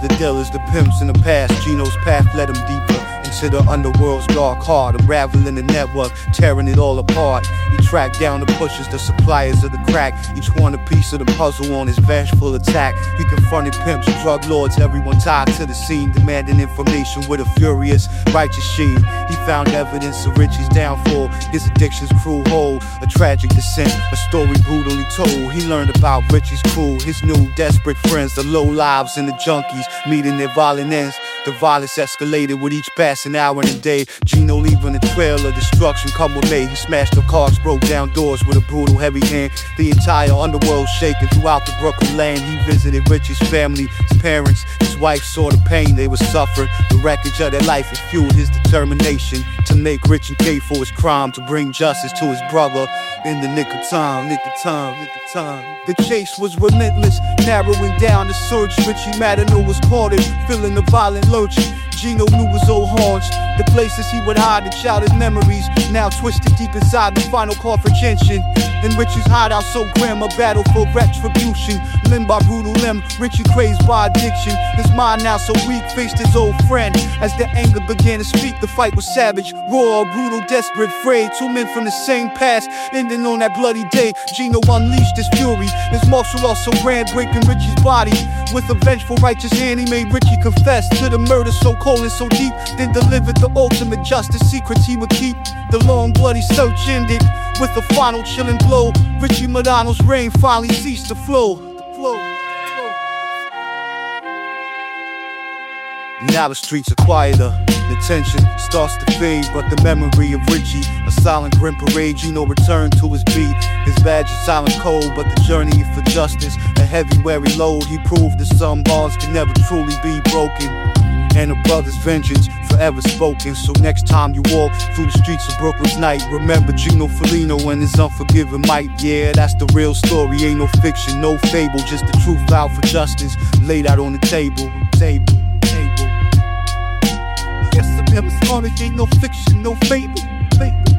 The dealers, the pimps in the past, Gino's path led him deeper into the underworld's dark heart, unraveling the network, tearing it all apart. He tracked down the pushers, the suppliers of the crack, each one a piece of the puzzle on his vengeful attack. He confronted pimps, drug lords, everyone tied to the scene, demanding information with a furious, righteous sheen. He found evidence of Richie's downfall, his addiction's cruel hold, a tragic descent, a story brutally told. He learned about Richie's crew, his new desperate friends, the low lives and the junkies, meeting their violent ends. The violence escalated with each passing hour and day. Gino leaving a trail of destruction come with me. He smashed the cars, broke down doors with a brutal heavy hand. The entire underworld shaking throughout the Brooklyn land. He visited Richie's family, his parents, his wife saw the pain they were suffering. The wreckage of their life fueled his determination to make Richie pay for his crime, to bring justice to his brother in the nick of time, nick of time, nick of time. The chase was relentless, narrowing down the search. Richie Madano was caught in, feeling the violent lurch. Gino knew his old haunts, the places he would hide the childhood memories, now twisted deep inside the final call for attention. In Richie's hideout so grim, a battle for retribution. Limb by brutal limb, Richie crazed by addiction. His mind now so weak, faced his old friend. As their anger began to speak, the fight was savage, raw, brutal, desperate, frayed. Two men from the same past, ending on that bloody day. Gino unleashed his fury. His martial art so grand, breaking Richie's body. With a vengeful, righteous hand, he made Richie confess to the murder so cold and so deep. Then delivered the ultimate justice secrets he would keep. The long, bloody search ended with a final chilling blow. Richie Madano's reign finally ceased to flow. Flow. Now the streets are quieter. The tension starts to fade, but the memory of Richie, a silent grim parade, Gino returned to his beat. His badge is silent cold, but the journey for justice, a heavy, weary load. He proved that some bars can never truly be broken and a brother's vengeance forever spoken. So next time you walk through the streets of Brooklyn's night, remember Gino Felino and his unforgiving might. Yeah, that's the real story, ain't no fiction, no fable, just the truth out for justice, laid out on the table, table, table. Yes, on it ain't no fiction, no fable.